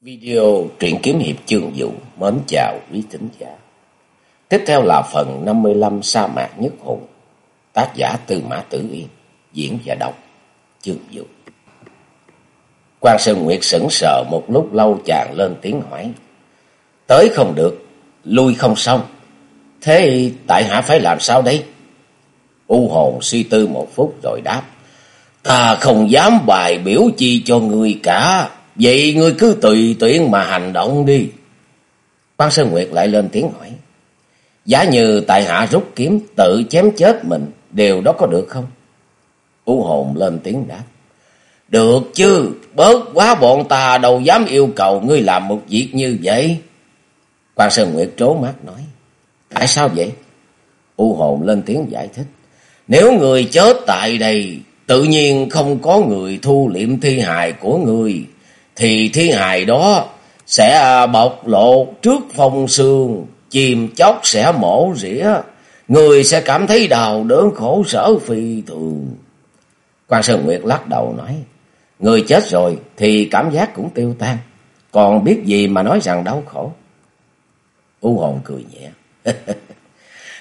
Video truyện kiếm hiệp chương vũ mến chào quý thính giả. Tiếp theo là phần 55 sa mạc nhất hùng. Tác giả Tư Mã Tử Yên, diễn và đọc chương vũ. Quan Sơn Nguyệt sững sờ một lúc lâu chàng lên tiếng hỏi. Tới không được, lui không xong. Thế tại hạ phải làm sao đây? U hồn suy tư một phút rồi đáp. Ta không dám bài biểu chi cho người cả. Vậy ngươi cứ tùy tuyển mà hành động đi. Quan Sơn Nguyệt lại lên tiếng hỏi. Giả như tại hạ rút kiếm tự chém chết mình, điều đó có được không? U hồn lên tiếng đáp. Được chứ, bớt quá bọn ta đâu dám yêu cầu ngươi làm một việc như vậy. Quan Sơn Nguyệt trố mắt nói. Tại sao vậy? U hồn lên tiếng giải thích. Nếu người chết tại đây, tự nhiên không có người thu liệm thi hài của người thì thi hài đó sẽ à, bộc lộ trước phong sương, chìm chóc sẽ mổ rỉa, người sẽ cảm thấy đau đớn khổ sở phi thường. Quan Sơn Nguyệt lắc đầu nói, người chết rồi thì cảm giác cũng tiêu tan, còn biết gì mà nói rằng đau khổ. U hồn cười nhẹ,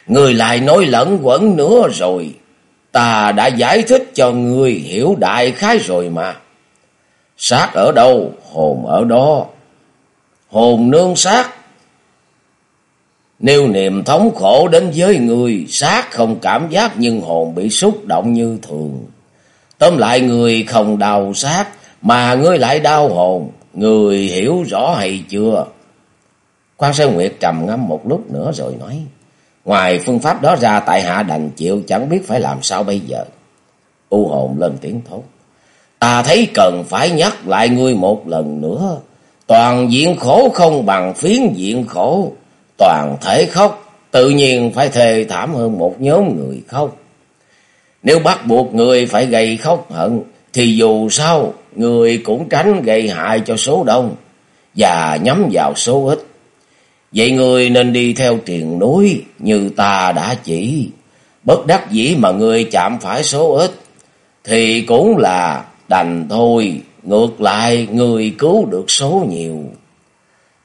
người lại nói lẫn quẩn nữa rồi, ta đã giải thích cho người hiểu đại khái rồi mà. Sát ở đâu, hồn ở đó. Hồn nương sát. nêu niềm thống khổ đến với người, sát không cảm giác nhưng hồn bị xúc động như thường. Tóm lại người không đau sát, mà ngươi lại đau hồn. Người hiểu rõ hay chưa? Quan Sơn Nguyệt trầm ngâm một lúc nữa rồi nói. Ngoài phương pháp đó ra tại hạ đành chịu chẳng biết phải làm sao bây giờ. U hồn lên tiếng thốt. Ta thấy cần phải nhắc lại ngươi một lần nữa. Toàn diện khổ không bằng phiến diện khổ. Toàn thể khóc, tự nhiên phải thề thảm hơn một nhóm người khóc. Nếu bắt buộc người phải gây khóc hận, thì dù sao, người cũng tránh gây hại cho số đông, và nhắm vào số ít. Vậy người nên đi theo triền núi như ta đã chỉ. Bất đắc dĩ mà người chạm phải số ít, thì cũng là Đành thôi, ngược lại người cứu được số nhiều.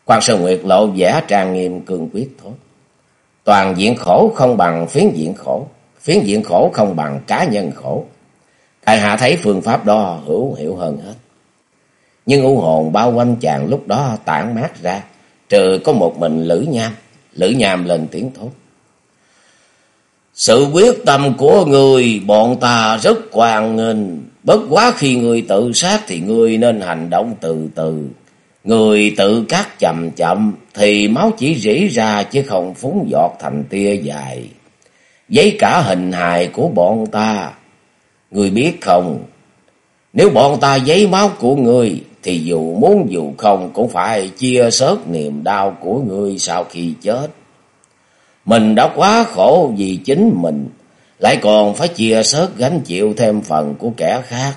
Quan Sơn Nguyệt lộ vẻ trang nghiêm cương quyết thôi. Toàn diện khổ không bằng phiến diện khổ, phiến diện khổ không bằng cá nhân khổ. Tại hạ thấy phương pháp đó hữu hiệu hơn hết. Nhưng u hồn bao quanh chàng lúc đó tản mát ra, trừ có một mình Lữ Nham. Lữ Nham lên tiếng thốt. Sự quyết tâm của người bọn ta rất quan nghênh. Bất quá khi người tự sát thì người nên hành động từ từ. Người tự cắt chậm chậm thì máu chỉ rỉ ra chứ không phúng giọt thành tia dài. Giấy cả hình hài của bọn ta. Người biết không? Nếu bọn ta giấy máu của người thì dù muốn dù không cũng phải chia sớt niềm đau của người sau khi chết. Mình đã quá khổ vì chính mình lại còn phải chia sớt gánh chịu thêm phần của kẻ khác.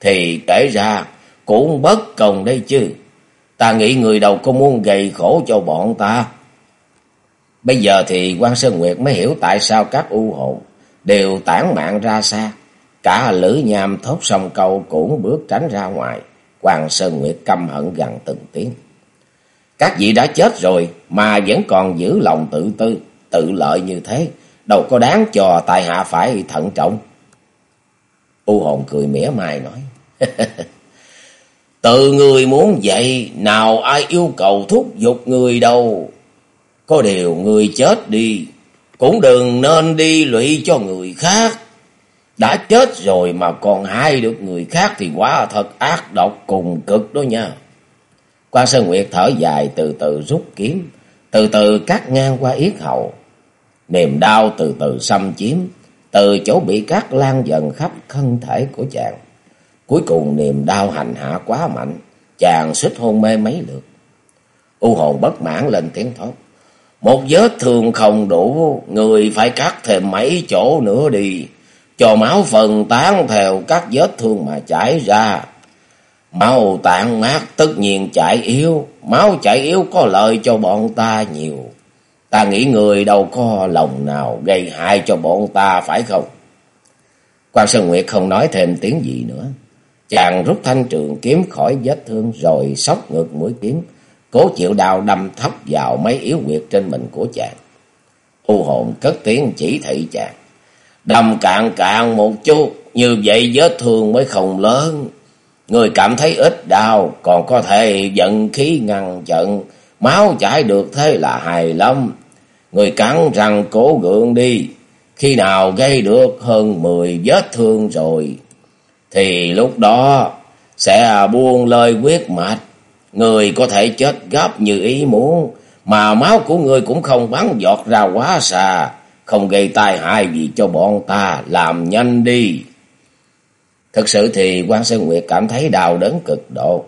Thì kể ra cũng bất công đây chứ. Ta nghĩ người đâu có muốn gây khổ cho bọn ta. Bây giờ thì quan Sơn Nguyệt mới hiểu tại sao các u hồn đều tản mạng ra xa. Cả lữ nham thốt sông câu cũng bước tránh ra ngoài. quan Sơn Nguyệt căm hận gần từng tiếng. Các vị đã chết rồi mà vẫn còn giữ lòng tự tư, tự lợi như thế đâu có đáng cho tại hạ phải thận trọng. U hồn cười mỉa mai nói. Tự người muốn vậy, nào ai yêu cầu thúc giục người đâu. Có điều người chết đi, cũng đừng nên đi lụy cho người khác. Đã chết rồi mà còn hai được người khác thì quá thật ác độc cùng cực đó nha. Quan Sơn Nguyệt thở dài từ từ rút kiếm, từ từ cắt ngang qua yết hầu. Niềm đau từ từ xâm chiếm, từ chỗ bị cắt lan dần khắp thân thể của chàng. Cuối cùng niềm đau hành hạ quá mạnh, chàng suýt hôn mê mấy lượt. U hồn bất mãn lên tiếng thốt. Một vết thương không đủ, người phải cắt thêm mấy chỗ nữa đi, cho máu phần tán theo các vết thương mà chảy ra. Máu tạng mát tất nhiên chảy yếu, máu chảy yếu có lợi cho bọn ta nhiều. Ta nghĩ người đâu có lòng nào gây hại cho bọn ta phải không? Quan Sơn Nguyệt không nói thêm tiếng gì nữa. Chàng rút thanh trường kiếm khỏi vết thương rồi sóc ngược mũi kiếm, cố chịu đau đâm thấp vào mấy yếu huyệt trên mình của chàng. U hồn cất tiếng chỉ thị chàng. Đâm cạn cạn một chút, như vậy vết thương mới không lớn. Người cảm thấy ít đau, còn có thể giận khí ngăn chặn, máu chảy được thế là hài lắm. Người cắn răng cố gượng đi, khi nào gây được hơn mười vết thương rồi, thì lúc đó sẽ buông lời quyết mạch. Người có thể chết gấp như ý muốn, mà máu của người cũng không bắn giọt ra quá xa, không gây tai hại gì cho bọn ta, làm nhanh đi. Thực sự thì quan Sơn Nguyệt cảm thấy đau đớn cực độ,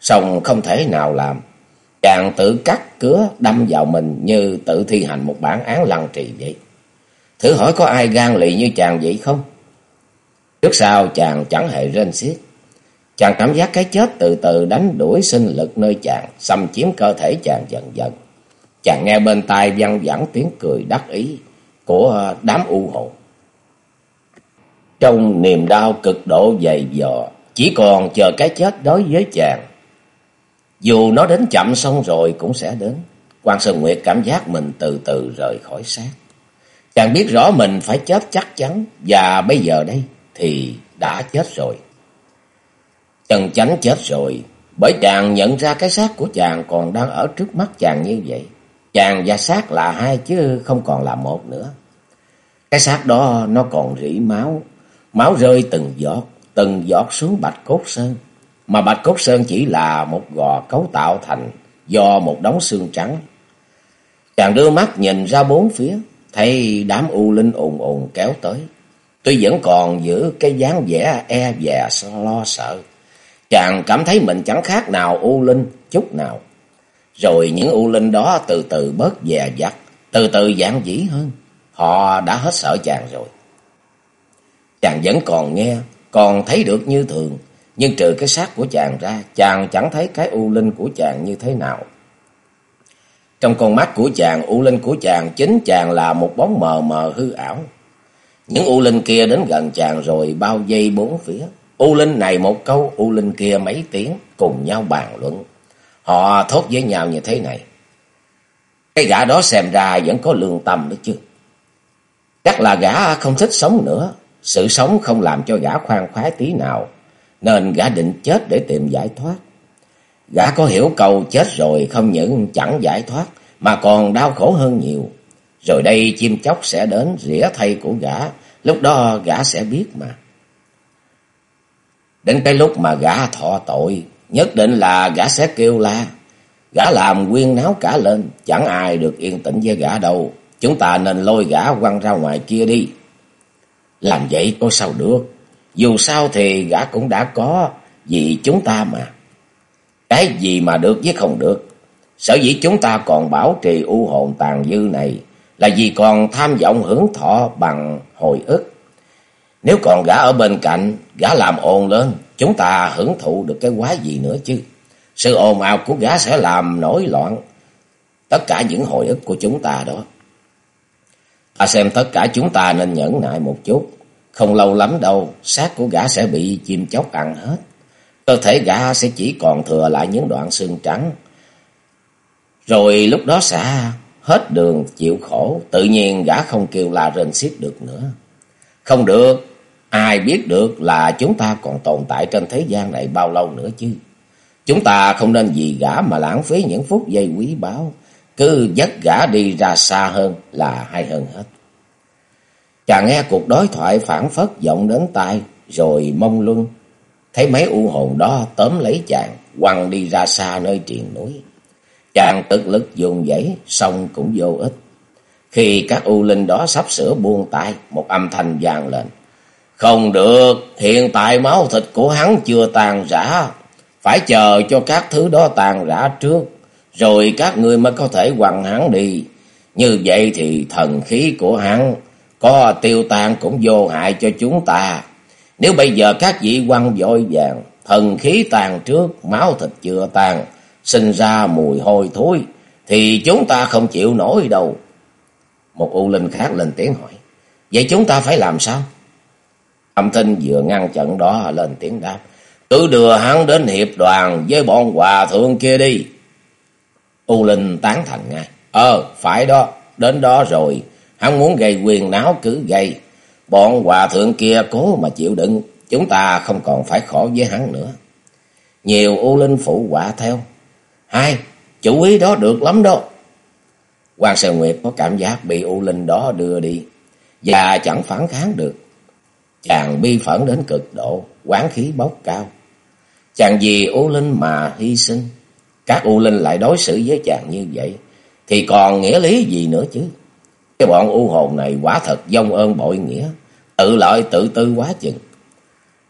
Xong không thể nào làm. Chàng tự cắt cửa đâm vào mình như tự thi hành một bản án lăng trì vậy. Thử hỏi có ai gan lì như chàng vậy không? Trước sau chàng chẳng hề rên xiết. Chàng cảm giác cái chết từ từ đánh đuổi sinh lực nơi chàng, xâm chiếm cơ thể chàng dần dần. Chàng nghe bên tai văng vẳng tiếng cười đắc ý của đám u hồn. Trong niềm đau cực độ dày dò, chỉ còn chờ cái chết đối với chàng. Dù nó đến chậm xong rồi cũng sẽ đến. quan Sơn Nguyệt cảm giác mình từ từ rời khỏi xác. Chàng biết rõ mình phải chết chắc chắn và bây giờ đây thì đã chết rồi. Trần chánh chết rồi bởi chàng nhận ra cái xác của chàng còn đang ở trước mắt chàng như vậy. Chàng và xác là hai chứ không còn là một nữa. Cái xác đó nó còn rỉ máu, máu rơi từng giọt, từng giọt xuống bạch cốt sơn. Mà bạch cốt sơn chỉ là một gò cấu tạo thành do một đống xương trắng. Chàng đưa mắt nhìn ra bốn phía, thấy đám u linh ồn ồn kéo tới. Tuy vẫn còn giữ cái dáng vẻ e dè lo sợ. Chàng cảm thấy mình chẳng khác nào u linh chút nào. Rồi những u linh đó từ từ bớt dè dặt, từ từ giãn dĩ hơn. Họ đã hết sợ chàng rồi. Chàng vẫn còn nghe, còn thấy được như thường. Nhưng trừ cái xác của chàng ra, chàng chẳng thấy cái u linh của chàng như thế nào. Trong con mắt của chàng, u linh của chàng chính chàng là một bóng mờ mờ hư ảo. Những u linh kia đến gần chàng rồi bao dây bốn phía. U linh này một câu, u linh kia mấy tiếng, cùng nhau bàn luận. Họ thốt với nhau như thế này. Cái gã đó xem ra vẫn có lương tâm đấy chứ. Chắc là gã không thích sống nữa. Sự sống không làm cho gã khoan khoái tí nào. Nên gã định chết để tìm giải thoát. Gã có hiểu cầu chết rồi không những chẳng giải thoát. Mà còn đau khổ hơn nhiều. Rồi đây chim chóc sẽ đến rỉa thay của gã. Lúc đó gã sẽ biết mà. Đến cái lúc mà gã thọ tội. Nhất định là gã sẽ kêu la. Gã làm quyên náo cả lên. Chẳng ai được yên tĩnh với gã đâu. Chúng ta nên lôi gã quăng ra ngoài kia đi. Làm vậy có sao được. Dù sao thì gã cũng đã có vì chúng ta mà. Cái gì mà được với không được. Sở dĩ chúng ta còn bảo trì u hồn tàn dư này là vì còn tham vọng hưởng thọ bằng hồi ức. Nếu còn gã ở bên cạnh, gã làm ồn lên, chúng ta hưởng thụ được cái quái gì nữa chứ. Sự ồn ào của gã sẽ làm nổi loạn tất cả những hồi ức của chúng ta đó. Ta xem tất cả chúng ta nên nhẫn nại một chút. Không lâu lắm đâu, xác của gã sẽ bị chim chóc ăn hết. Cơ thể gã sẽ chỉ còn thừa lại những đoạn xương trắng. Rồi lúc đó sẽ hết đường chịu khổ, tự nhiên gã không kêu la rên xiết được nữa. Không được, ai biết được là chúng ta còn tồn tại trên thế gian này bao lâu nữa chứ. Chúng ta không nên vì gã mà lãng phí những phút giây quý báu, cứ dắt gã đi ra xa hơn là hay hơn hết. Chàng nghe cuộc đối thoại phản phất vọng đến tai, rồi mông luân. Thấy mấy u hồn đó tóm lấy chàng, quăng đi ra xa nơi triền núi. Chàng tức lực dùng dãy, xong cũng vô ích. Khi các u linh đó sắp sửa buông tay, một âm thanh vang lên. Không được, hiện tại máu thịt của hắn chưa tàn rã. Phải chờ cho các thứ đó tàn rã trước, rồi các ngươi mới có thể quăng hắn đi. Như vậy thì thần khí của hắn có tiêu tan cũng vô hại cho chúng ta. Nếu bây giờ các vị quăng vội vàng, thần khí tàn trước, máu thịt chưa tàn, sinh ra mùi hôi thối, thì chúng ta không chịu nổi đâu. Một u linh khác lên tiếng hỏi, vậy chúng ta phải làm sao? Âm thanh vừa ngăn chặn đó lên tiếng đáp, Cứ đưa hắn đến hiệp đoàn với bọn hòa thượng kia đi. U Linh tán thành ngay. Ờ, phải đó, đến đó rồi. Hắn muốn gây quyền náo cứ gây. Bọn hòa thượng kia cố mà chịu đựng. Chúng ta không còn phải khổ với hắn nữa. Nhiều U Linh phụ quả theo. Hai, chủ ý đó được lắm đó. Hoàng Sơn Nguyệt có cảm giác bị U Linh đó đưa đi. Và chẳng phản kháng được. Chàng bi phẫn đến cực độ, quán khí bốc cao. Chàng vì U Linh mà hy sinh. Các U Linh lại đối xử với chàng như vậy. Thì còn nghĩa lý gì nữa chứ? Cái bọn U hồn này quả thật dông ơn bội nghĩa. Tự lợi tự tư quá chừng.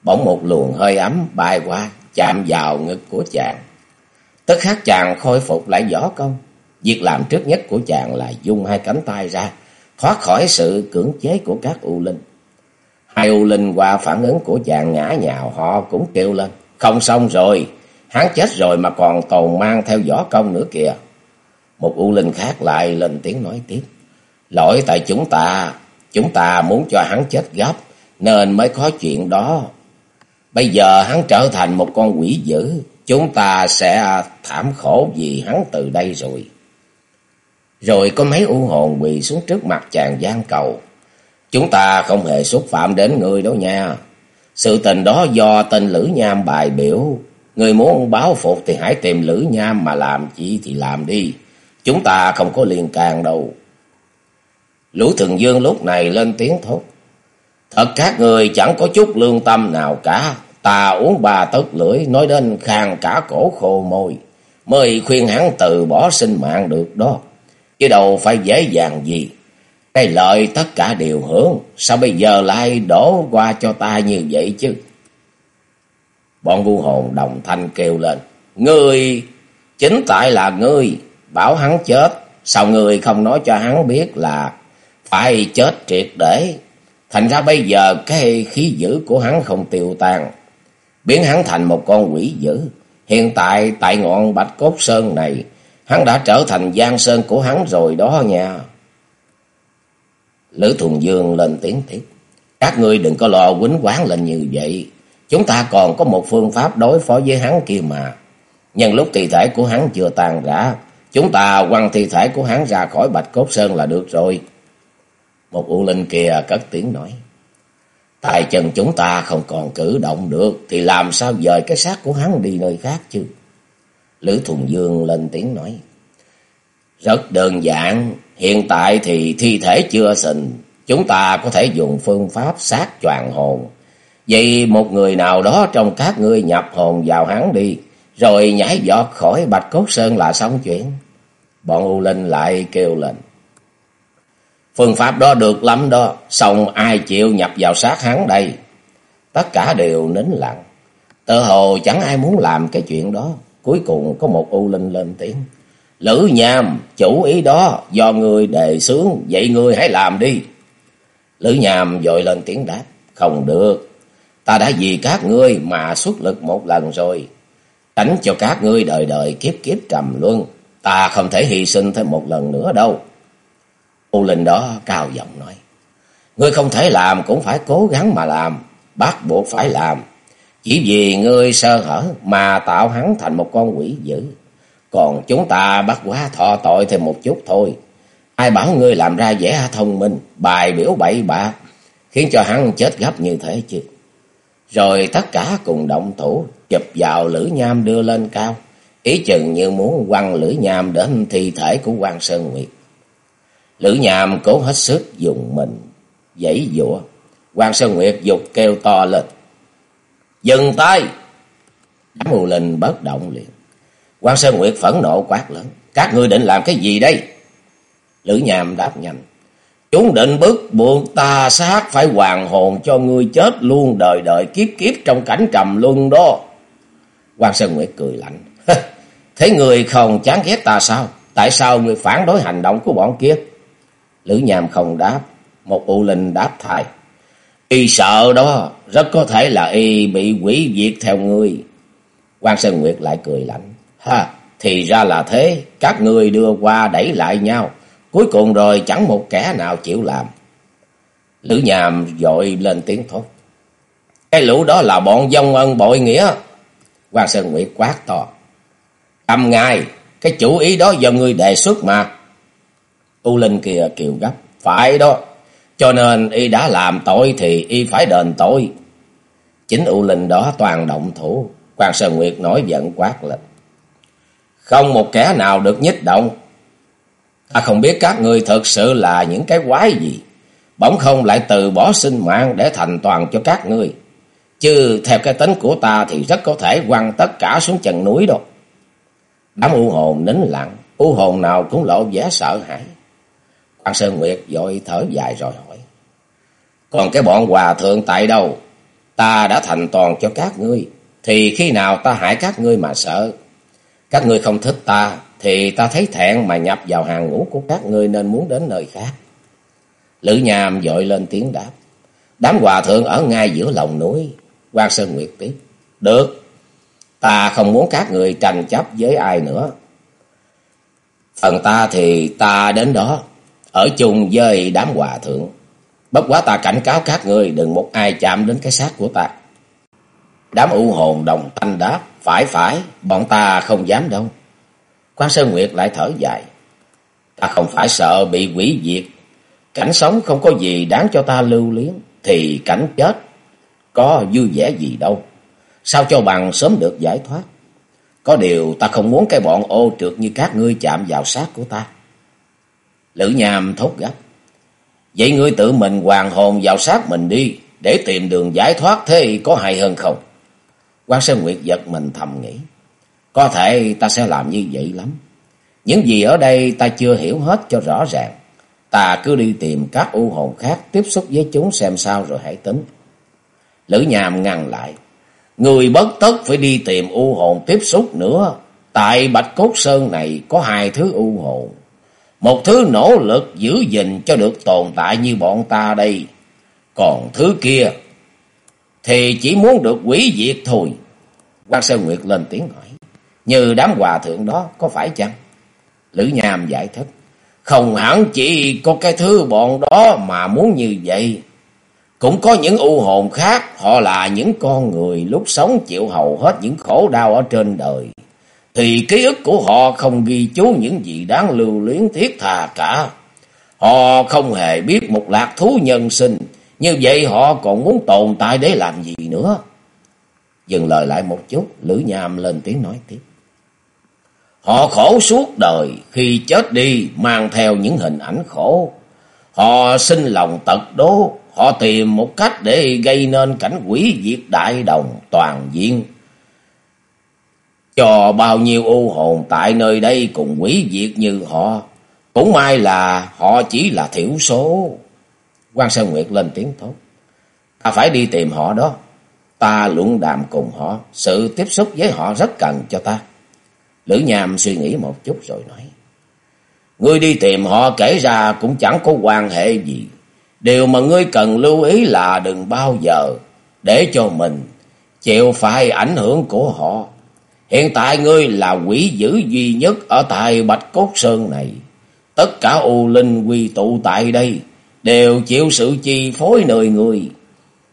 Bỗng một luồng hơi ấm bay qua, chạm vào ngực của chàng. Tức khắc chàng khôi phục lại võ công. Việc làm trước nhất của chàng là dung hai cánh tay ra, thoát khỏi sự cưỡng chế của các U Linh. Hai U Linh qua phản ứng của chàng ngã nhào họ cũng kêu lên. Không xong rồi, hắn chết rồi mà còn tồn mang theo võ công nữa kìa. Một U Linh khác lại lên tiếng nói tiếp. Lỗi tại chúng ta, chúng ta muốn cho hắn chết gấp, nên mới có chuyện đó. Bây giờ hắn trở thành một con quỷ dữ, chúng ta sẽ thảm khổ vì hắn từ đây rồi. Rồi có mấy u hồn quỳ xuống trước mặt chàng gian cầu. Chúng ta không hề xúc phạm đến người đâu nha. Sự tình đó do tên Lữ Nham bài biểu. Người muốn báo phục thì hãy tìm Lữ Nham mà làm chỉ thì làm đi. Chúng ta không có liên can đâu. Lũ Thường Dương lúc này lên tiếng thốt. Thật các người chẳng có chút lương tâm nào cả. Ta uống ba tớt lưỡi nói đến khang cả cổ khô môi. Mới khuyên hắn từ bỏ sinh mạng được đó. Chứ đâu phải dễ dàng gì. Cái lợi tất cả đều hưởng. Sao bây giờ lại đổ qua cho ta như vậy chứ? Bọn vu hồn đồng thanh kêu lên. Ngươi, chính tại là ngươi, bảo hắn chết. Sao ngươi không nói cho hắn biết là phải chết triệt để. Thành ra bây giờ cái khí dữ của hắn không tiêu tan. Biến hắn thành một con quỷ dữ. Hiện tại tại ngọn Bạch Cốt Sơn này, hắn đã trở thành giang sơn của hắn rồi đó nha. Lữ Thùng Dương lên tiếng tiếp. Các ngươi đừng có lo quýnh quán lên như vậy. Chúng ta còn có một phương pháp đối phó với hắn kia mà. Nhân lúc thi thể của hắn chưa tàn rã, chúng ta quăng thi thể của hắn ra khỏi Bạch Cốt Sơn là được rồi. Một u linh kia cất tiếng nói. Tài chân chúng ta không còn cử động được, thì làm sao dời cái xác của hắn đi nơi khác chứ? Lữ Thùng Dương lên tiếng nói. Rất đơn giản, hiện tại thì thi thể chưa sinh, chúng ta có thể dùng phương pháp sát choàng hồn. Vậy một người nào đó trong các ngươi nhập hồn vào hắn đi, rồi nhảy giọt khỏi Bạch Cốt Sơn là xong chuyện. Bọn U Linh lại kêu lên. Phương pháp đó được lắm đó, xong ai chịu nhập vào sát hắn đây. Tất cả đều nín lặng. Tự hồ chẳng ai muốn làm cái chuyện đó. Cuối cùng có một U Linh lên tiếng. Lữ nhàm, chủ ý đó, do người đề xướng, vậy người hãy làm đi. Lữ nhàm dội lên tiếng đáp. Không được, ta đã vì các ngươi mà xuất lực một lần rồi. Tránh cho các ngươi đời đời kiếp kiếp trầm luân. Ta không thể hy sinh thêm một lần nữa đâu. U Linh đó cao giọng nói. Ngươi không thể làm cũng phải cố gắng mà làm. Bắt buộc phải làm. Chỉ vì ngươi sơ hở mà tạo hắn thành một con quỷ dữ. Còn chúng ta bắt quá thọ tội thêm một chút thôi. Ai bảo ngươi làm ra vẻ thông minh, bài biểu bậy bạ, khiến cho hắn chết gấp như thế chứ. Rồi tất cả cùng động thủ, chụp vào lưỡi nham đưa lên cao. Ý chừng như muốn quăng lưỡi nham đến thi thể của quan Sơn Nguyệt. Lữ nhàm cố hết sức dùng mình, dãy dụa. quan Sơn Nguyệt dục kêu to lên. Dừng tay! Đám mù linh bất động liền. quan Sơn Nguyệt phẫn nộ quát lớn. Các ngươi định làm cái gì đây? Lữ nhàm đáp nhanh. Chúng định bức buộc ta sát phải hoàng hồn cho ngươi chết luôn đời đời kiếp kiếp trong cảnh trầm luân đó. quan Sơn Nguyệt cười lạnh. Thế người không chán ghét ta sao? Tại sao người phản đối hành động của bọn kia? Lữ nhàm không đáp, một u linh đáp thay. Y sợ đó, rất có thể là y bị quỷ diệt theo ngươi. quan Sơn Nguyệt lại cười lạnh. Ha, thì ra là thế, các ngươi đưa qua đẩy lại nhau, cuối cùng rồi chẳng một kẻ nào chịu làm. Lữ nhàm dội lên tiếng thốt. Cái lũ đó là bọn dông ân bội nghĩa, Quan Sơn Nguyệt quát to. Cầm ngài, cái chủ ý đó do ngươi đề xuất mà. U Linh kia kiều gấp. Phải đó, cho nên y đã làm tội thì y phải đền tội. Chính U Linh đó toàn động thủ. Quan Sơn Nguyệt nói giận quát lên. Không một kẻ nào được nhích động. Ta không biết các người thực sự là những cái quái gì. Bỗng không lại từ bỏ sinh mạng để thành toàn cho các ngươi. Chứ theo cái tính của ta thì rất có thể quăng tất cả xuống chân núi đâu. Đám u hồn nín lặng, u hồn nào cũng lộ vẻ sợ hãi. Quan Sơn Nguyệt vội thở dài rồi hỏi. Còn cái bọn hòa thượng tại đâu? Ta đã thành toàn cho các ngươi. Thì khi nào ta hại các ngươi mà sợ? Các ngươi không thích ta, thì ta thấy thẹn mà nhập vào hàng ngũ của các ngươi nên muốn đến nơi khác. Lữ nhàm dội lên tiếng đáp. Đám hòa thượng ở ngay giữa lòng núi. quan Sơn Nguyệt tiếp. Được, ta không muốn các người tranh chấp với ai nữa. Phần ta thì ta đến đó, ở chung với đám hòa thượng. Bất quá ta cảnh cáo các người đừng một ai chạm đến cái xác của ta. Đám u hồn đồng thanh đáp, phải phải, bọn ta không dám đâu. Quan Sơn Nguyệt lại thở dài. Ta không phải sợ bị quỷ diệt. Cảnh sống không có gì đáng cho ta lưu luyến. Thì cảnh chết có vui vẻ gì đâu. Sao cho bằng sớm được giải thoát. Có điều ta không muốn cái bọn ô trượt như các ngươi chạm vào xác của ta. Lữ Nham thốt gấp. Vậy ngươi tự mình hoàn hồn vào sát mình đi. Để tìm đường giải thoát thế có hay hơn không? Quan Sơn Nguyệt giật mình thầm nghĩ. Có thể ta sẽ làm như vậy lắm. Những gì ở đây ta chưa hiểu hết cho rõ ràng. Ta cứ đi tìm các u hồn khác tiếp xúc với chúng xem sao rồi hãy tính. Lữ Nham ngăn lại. Người bất tất phải đi tìm u hồn tiếp xúc nữa. Tại Bạch Cốt Sơn này có hai thứ u hồn. Một thứ nỗ lực giữ gìn cho được tồn tại như bọn ta đây. Còn thứ kia thì chỉ muốn được quỷ diệt thôi. Quan Sơn Nguyệt lên tiếng hỏi. Như đám hòa thượng đó có phải chăng? Lữ Nham giải thích. Không hẳn chỉ có cái thứ bọn đó mà muốn như vậy. Cũng có những u hồn khác, họ là những con người lúc sống chịu hầu hết những khổ đau ở trên đời. Thì ký ức của họ không ghi chú những gì đáng lưu luyến thiết thà cả. Họ không hề biết một lạc thú nhân sinh, như vậy họ còn muốn tồn tại để làm gì nữa. Dừng lời lại một chút, Lữ Nham lên tiếng nói tiếp. Họ khổ suốt đời, khi chết đi mang theo những hình ảnh khổ. Họ sinh lòng tật đố, họ tìm một cách để gây nên cảnh quỷ diệt đại đồng toàn diện. Cho bao nhiêu u hồn tại nơi đây cùng quỷ diệt như họ. Cũng may là họ chỉ là thiểu số. quan Sơn Nguyệt lên tiếng thốt. Ta phải đi tìm họ đó. Ta luận đàm cùng họ. Sự tiếp xúc với họ rất cần cho ta. Lữ Nham suy nghĩ một chút rồi nói. Ngươi đi tìm họ kể ra cũng chẳng có quan hệ gì. Điều mà ngươi cần lưu ý là đừng bao giờ để cho mình chịu phải ảnh hưởng của họ. Hiện tại ngươi là quỷ dữ duy nhất ở tại Bạch Cốt Sơn này. Tất cả u linh quy tụ tại đây đều chịu sự chi phối nơi người.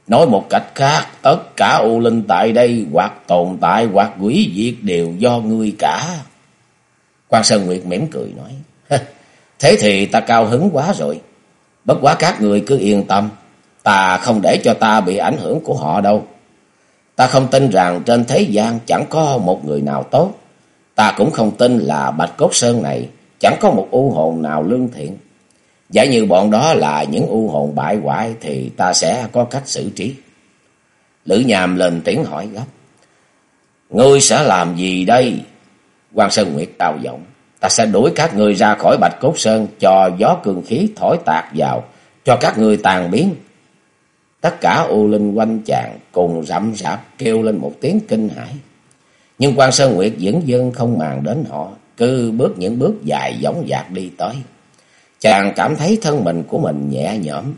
Nói một cách khác, tất cả u linh tại đây hoặc tồn tại hoặc quỷ diệt đều do ngươi cả. Quan Sơn Nguyệt mỉm cười nói, thế thì ta cao hứng quá rồi. Bất quá các người cứ yên tâm, ta không để cho ta bị ảnh hưởng của họ đâu. Ta không tin rằng trên thế gian chẳng có một người nào tốt. Ta cũng không tin là Bạch Cốt Sơn này chẳng có một u hồn nào lương thiện. Giả như bọn đó là những u hồn bại hoại thì ta sẽ có cách xử trí. Lữ nhàm lên tiếng hỏi gấp. Ngươi sẽ làm gì đây? Quan Sơn Nguyệt cao giọng. Ta sẽ đuổi các ngươi ra khỏi Bạch Cốt Sơn cho gió cường khí thổi tạc vào, cho các ngươi tàn biến. Tất cả u linh quanh chàng cùng rậm rạp kêu lên một tiếng kinh hãi. Nhưng quan Sơn Nguyệt vẫn dưng không màng đến họ, cứ bước những bước dài giống dạc đi tới. Chàng cảm thấy thân mình của mình nhẹ nhõm.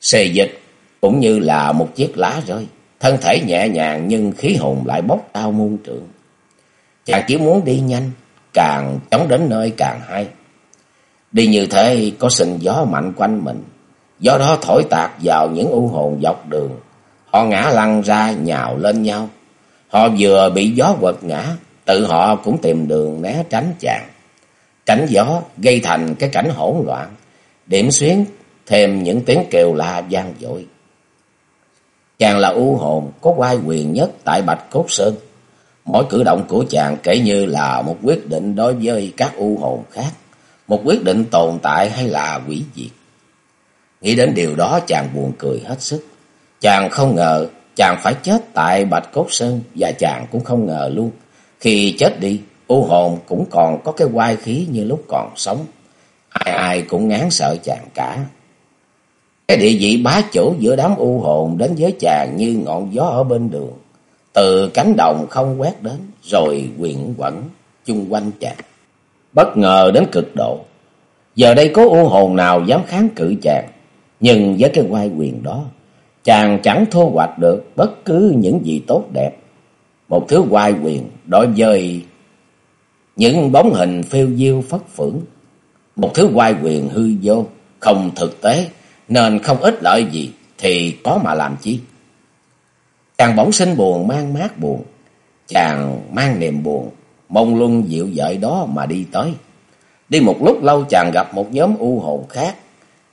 Xề dịch cũng như là một chiếc lá rơi. Thân thể nhẹ nhàng nhưng khí hồn lại bốc cao muôn trượng. Chàng chỉ muốn đi nhanh, càng chóng đến nơi càng hay. Đi như thế có sình gió mạnh quanh mình. Gió đó thổi tạc vào những u hồn dọc đường. Họ ngã lăn ra nhào lên nhau. Họ vừa bị gió quật ngã, tự họ cũng tìm đường né tránh chàng. Tránh gió gây thành cái cảnh hỗn loạn, điểm xuyến thêm những tiếng kêu la gian dội. Chàng là u hồn có quai quyền nhất tại Bạch Cốt Sơn. Mỗi cử động của chàng kể như là một quyết định đối với các u hồn khác, một quyết định tồn tại hay là hủy diệt. Nghĩ đến điều đó chàng buồn cười hết sức. Chàng không ngờ chàng phải chết tại Bạch Cốt Sơn và chàng cũng không ngờ luôn. Khi chết đi, u hồn cũng còn có cái quai khí như lúc còn sống. Ai ai cũng ngán sợ chàng cả. Cái địa vị bá chủ giữa đám u hồn đến với chàng như ngọn gió ở bên đường. Từ cánh đồng không quét đến, rồi quyện quẩn chung quanh chàng. Bất ngờ đến cực độ. Giờ đây có u hồn nào dám kháng cự chàng. Nhưng với cái quay quyền đó, chàng chẳng thu hoạch được bất cứ những gì tốt đẹp. Một thứ quay quyền đối với những bóng hình phiêu diêu phất phưởng. Một thứ quay quyền hư vô, không thực tế, nên không ít lợi gì, thì có mà làm chi. Chàng bỗng sinh buồn mang mát buồn, chàng mang niềm buồn, mong luân dịu dợi đó mà đi tới. Đi một lúc lâu chàng gặp một nhóm u hồn khác,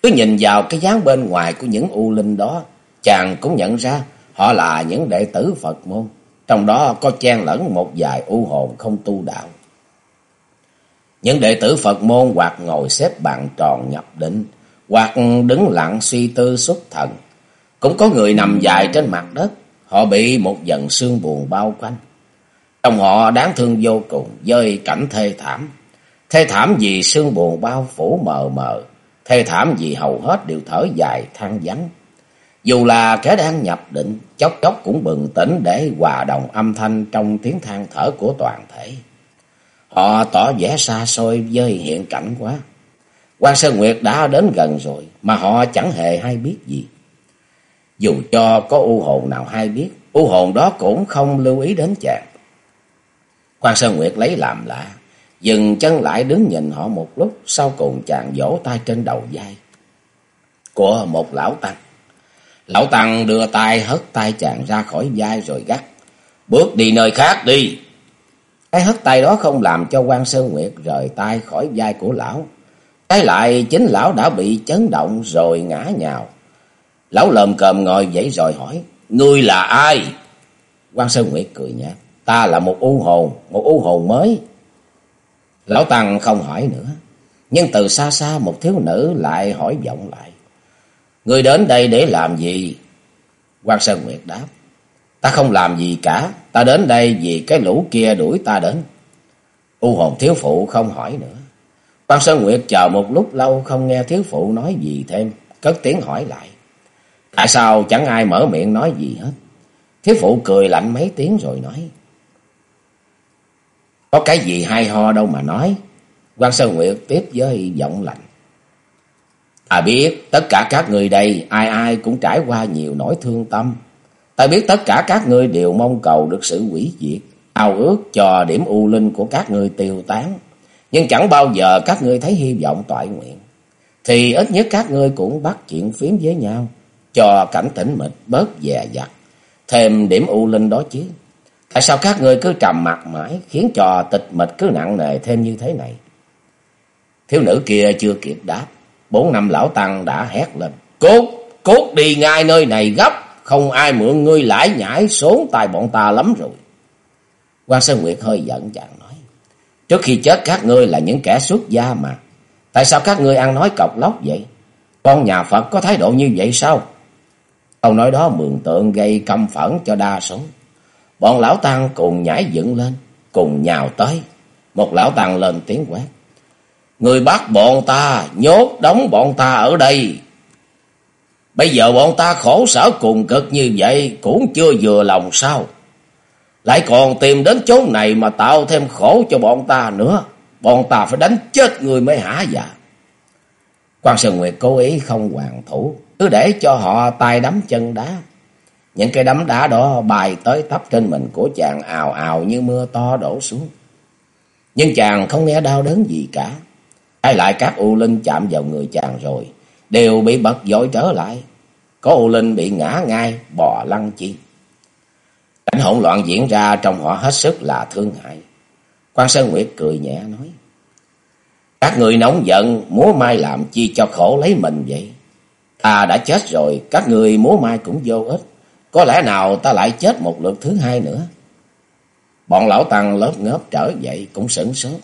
cứ nhìn vào cái dáng bên ngoài của những u linh đó, chàng cũng nhận ra họ là những đệ tử Phật môn, trong đó có chen lẫn một vài u hồn không tu đạo. Những đệ tử Phật môn hoặc ngồi xếp bàn tròn nhập định, hoặc đứng lặng suy tư xuất thần. Cũng có người nằm dài trên mặt đất, họ bị một dần sương buồn bao quanh. Trong họ đáng thương vô cùng, dơi cảnh thê thảm. Thê thảm vì sương buồn bao phủ mờ mờ, thê thảm vì hầu hết đều thở dài than vắng. Dù là kẻ đang nhập định, chốc chốc cũng bừng tỉnh để hòa đồng âm thanh trong tiếng than thở của toàn thể. Họ tỏ vẻ xa xôi với hiện cảnh quá. quan Sơn Nguyệt đã đến gần rồi, mà họ chẳng hề hay biết gì. Dù cho có u hồn nào hay biết, u hồn đó cũng không lưu ý đến chàng. quan Sơn Nguyệt lấy làm lạ, dừng chân lại đứng nhìn họ một lúc, sau cùng chàng vỗ tay trên đầu vai của một lão tăng. Lão tăng đưa tay hất tay chàng ra khỏi vai rồi gắt. Bước đi nơi khác đi. Cái hất tay đó không làm cho quan Sơn Nguyệt rời tay khỏi vai của lão. Cái lại chính lão đã bị chấn động rồi ngã nhào. Lão lồm cồm ngồi dậy rồi hỏi. Ngươi là ai? quan Sơn Nguyệt cười nhạt. Ta là một u hồn, một u hồn mới. Lão Tăng không hỏi nữa. Nhưng từ xa xa một thiếu nữ lại hỏi vọng lại. người đến đây để làm gì? quan Sơn Nguyệt đáp. Ta không làm gì cả. Ta đến đây vì cái lũ kia đuổi ta đến. U hồn thiếu phụ không hỏi nữa. quan Sơn Nguyệt chờ một lúc lâu không nghe thiếu phụ nói gì thêm. Cất tiếng hỏi lại. Tại sao chẳng ai mở miệng nói gì hết? Thiếu phụ cười lạnh mấy tiếng rồi nói. Có cái gì hay ho đâu mà nói. quan Sơn Nguyệt tiếp với giọng lạnh. Ta biết tất cả các người đây ai ai cũng trải qua nhiều nỗi thương tâm. Ta biết tất cả các ngươi đều mong cầu được sự hủy diệt, ao ước cho điểm u linh của các ngươi tiêu tán. Nhưng chẳng bao giờ các ngươi thấy hy vọng toại nguyện. Thì ít nhất các ngươi cũng bắt chuyện phím với nhau, cho cảnh tỉnh mịch bớt dè dặt. Thêm điểm u linh đó chứ. Tại sao các người cứ trầm mặt mãi, khiến cho tịch mịch cứ nặng nề thêm như thế này? Thiếu nữ kia chưa kịp đáp, bốn năm lão tăng đã hét lên. Cốt, cốt đi ngay nơi này gấp, không ai mượn ngươi lãi nhãi xuống tài bọn ta lắm rồi. quan Sơn Nguyệt hơi giận chàng nói. Trước khi chết các ngươi là những kẻ xuất gia mà. Tại sao các ngươi ăn nói cọc lóc vậy? Con nhà Phật có thái độ như vậy sao? Câu nói đó mường tượng gây căm phẫn cho đa số. Bọn lão tăng cùng nhảy dựng lên, cùng nhào tới. Một lão tăng lên tiếng quát. Người bắt bọn ta, nhốt đóng bọn ta ở đây. Bây giờ bọn ta khổ sở cùng cực như vậy cũng chưa vừa lòng sao. Lại còn tìm đến chốn này mà tạo thêm khổ cho bọn ta nữa. Bọn ta phải đánh chết người mới hả dạ. quan Sơn Nguyệt cố ý không hoàn thủ. Cứ để cho họ tay đấm chân đá. Những cái đấm đá đó bài tới tấp trên mình của chàng ào ào như mưa to đổ xuống. Nhưng chàng không nghe đau đớn gì cả. Hay lại các u linh chạm vào người chàng rồi, đều bị bật dội trở lại. Có u linh bị ngã ngay, bò lăn chi. Cảnh hỗn loạn diễn ra trong họ hết sức là thương hại. Quan Sơn Nguyệt cười nhẹ nói. Các người nóng giận, múa mai làm chi cho khổ lấy mình vậy? Ta đã chết rồi, các người múa mai cũng vô ích. Có lẽ nào ta lại chết một lượt thứ hai nữa? Bọn lão tăng lớp ngớp trở dậy cũng sửng sốt.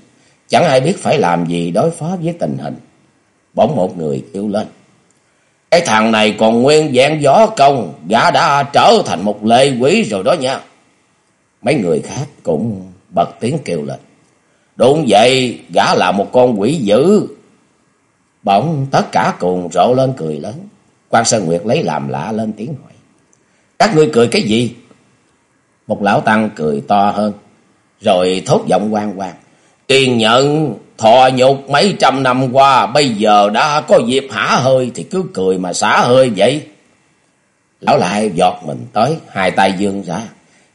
Chẳng ai biết phải làm gì đối phó với tình hình. Bỗng một người kêu lên. Cái thằng này còn nguyên dạng gió công, gã đã trở thành một lê quỷ rồi đó nha. Mấy người khác cũng bật tiếng kêu lên. Đúng vậy, gã là một con quỷ dữ. Bỗng tất cả cùng rộ lên cười lớn. quan Sơn Nguyệt lấy làm lạ lên tiếng hỏi. Các ngươi cười cái gì? Một lão tăng cười to hơn. Rồi thốt giọng quang quang. Tiền nhận, thọ nhục mấy trăm năm qua. Bây giờ đã có dịp hả hơi. Thì cứ cười mà xả hơi vậy. Lão lại giọt mình tới. Hai tay dương ra.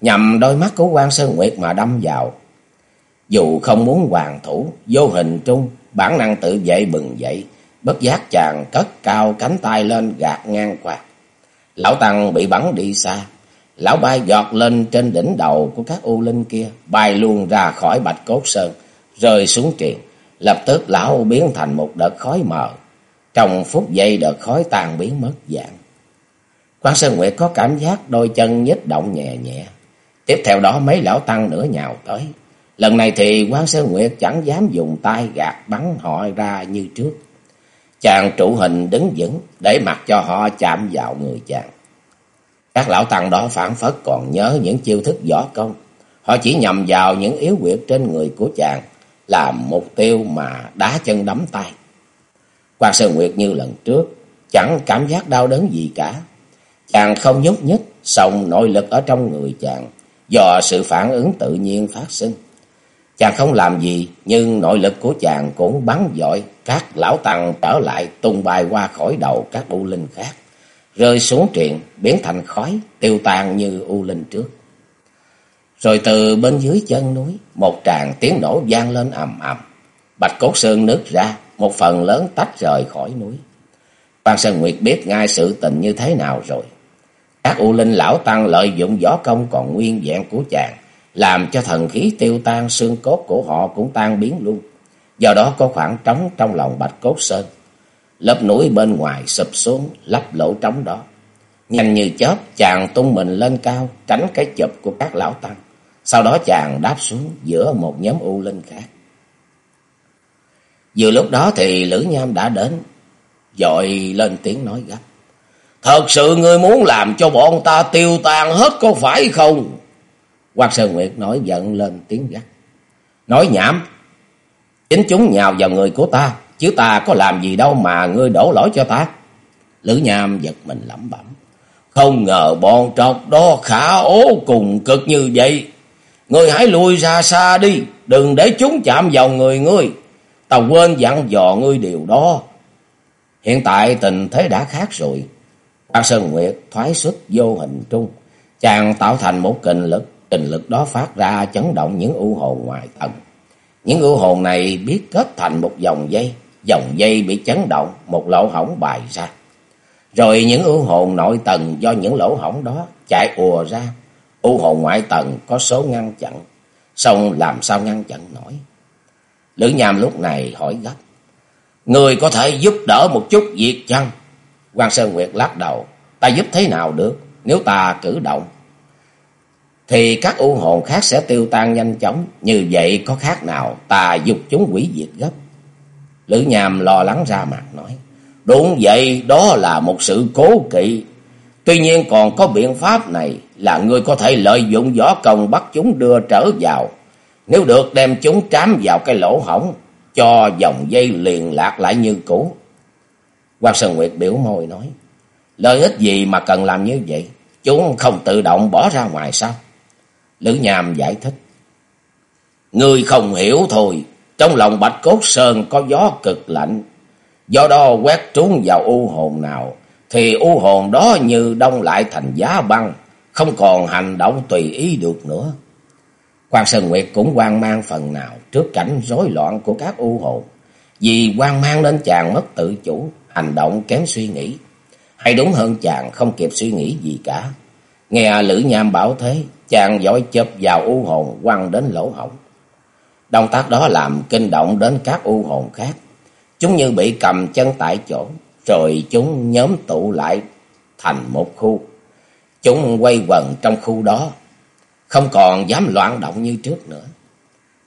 Nhằm đôi mắt của quan Sơn Nguyệt mà đâm vào. Dù không muốn hoàn thủ. Vô hình trung. Bản năng tự vệ bừng dậy. Bất giác chàng cất cao cánh tay lên gạt ngang qua. Lão Tăng bị bắn đi xa. Lão bay giọt lên trên đỉnh đầu của các u linh kia. Bay luôn ra khỏi bạch cốt sơn. Rơi xuống triền. Lập tức lão biến thành một đợt khói mờ. Trong phút giây đợt khói tan biến mất dạng. Quan Sơn Nguyệt có cảm giác đôi chân nhích động nhẹ nhẹ. Tiếp theo đó mấy lão tăng nữa nhào tới. Lần này thì quan Sơn Nguyệt chẳng dám dùng tay gạt bắn họ ra như trước. Chàng trụ hình đứng vững để mặc cho họ chạm vào người chàng. Các lão tăng đó phản phất còn nhớ những chiêu thức võ công. Họ chỉ nhầm vào những yếu quyệt trên người của chàng làm mục tiêu mà đá chân đấm tay. Quan Sơn Nguyệt như lần trước chẳng cảm giác đau đớn gì cả. Chàng không nhúc nhích, song nội lực ở trong người chàng do sự phản ứng tự nhiên phát sinh. Chàng không làm gì, nhưng nội lực của chàng cũng bắn dội các lão tăng trở lại tung bay qua khỏi đầu các u linh khác, rơi xuống triền, biến thành khói, tiêu tan như u linh trước. Rồi từ bên dưới chân núi, một tràng tiếng nổ vang lên ầm ầm. Bạch cốt sơn nứt ra, một phần lớn tách rời khỏi núi. Phan Sơn Nguyệt biết ngay sự tình như thế nào rồi. Các u linh lão tăng lợi dụng võ công còn nguyên vẹn của chàng, làm cho thần khí tiêu tan xương cốt của họ cũng tan biến luôn. Do đó có khoảng trống trong lòng Bạch Cốt Sơn. Lớp núi bên ngoài sụp xuống, lấp lỗ trống đó. Nhanh như chớp, chàng tung mình lên cao, tránh cái chụp của các lão tăng. Sau đó chàng đáp xuống giữa một nhóm u linh khác. Vừa lúc đó thì Lữ Nham đã đến, dội lên tiếng nói gấp. Thật sự ngươi muốn làm cho bọn ta tiêu tan hết có phải không? Quan Sơn Nguyệt nói giận lên tiếng gắt. Nói nhảm. Chính chúng nhào vào người của ta. Chứ ta có làm gì đâu mà ngươi đổ lỗi cho ta. Lữ Nham giật mình lẩm bẩm. Không ngờ bọn trọc đó khả ố cùng cực như vậy. Ngươi hãy lui ra xa đi. Đừng để chúng chạm vào người ngươi. Ta quên dặn dò ngươi điều đó. Hiện tại tình thế đã khác rồi. quan Sơn Nguyệt thoái xuất vô hình trung. Chàng tạo thành một kình lực Tình lực đó phát ra chấn động những u hồn ngoài tầng. Những u hồn này biết kết thành một dòng dây. Dòng dây bị chấn động, một lỗ hổng bài ra. Rồi những u hồn nội tầng do những lỗ hổng đó chạy ùa ra. U hồn ngoại tầng có số ngăn chặn. Xong làm sao ngăn chặn nổi. Lữ Nham lúc này hỏi gấp. Người có thể giúp đỡ một chút việc chăng? Quan Sơn Nguyệt lắc đầu. Ta giúp thế nào được nếu ta cử động thì các u hồn khác sẽ tiêu tan nhanh chóng. Như vậy có khác nào ta dục chúng quỷ diệt gấp. Lữ Nhàm lo lắng ra mặt nói. Đúng vậy, đó là một sự cố kỵ. Tuy nhiên còn có biện pháp này là ngươi có thể lợi dụng võ công bắt chúng đưa trở vào. Nếu được đem chúng trám vào cái lỗ hổng, cho dòng dây liền lạc lại như cũ. Quang Sơn Nguyệt biểu môi nói. Lợi ích gì mà cần làm như vậy? Chúng không tự động bỏ ra ngoài sao? Lữ Nhàm giải thích. Ngươi không hiểu thôi, trong lòng Bạch Cốt Sơn có gió cực lạnh. Do đó quét trúng vào u hồn nào, thì u hồn đó như đông lại thành giá băng, không còn hành động tùy ý được nữa. Quan Sơn Nguyệt cũng quan mang phần nào trước cảnh rối loạn của các u hồn, vì quan mang nên chàng mất tự chủ, hành động kém suy nghĩ. Hay đúng hơn chàng không kịp suy nghĩ gì cả. Nghe Lữ Nham bảo thế, chàng giỏi chụp vào u hồn quăng đến lỗ hổng. Động tác đó làm kinh động đến các u hồn khác. Chúng như bị cầm chân tại chỗ, rồi chúng nhóm tụ lại thành một khu. Chúng quay quần trong khu đó, không còn dám loạn động như trước nữa.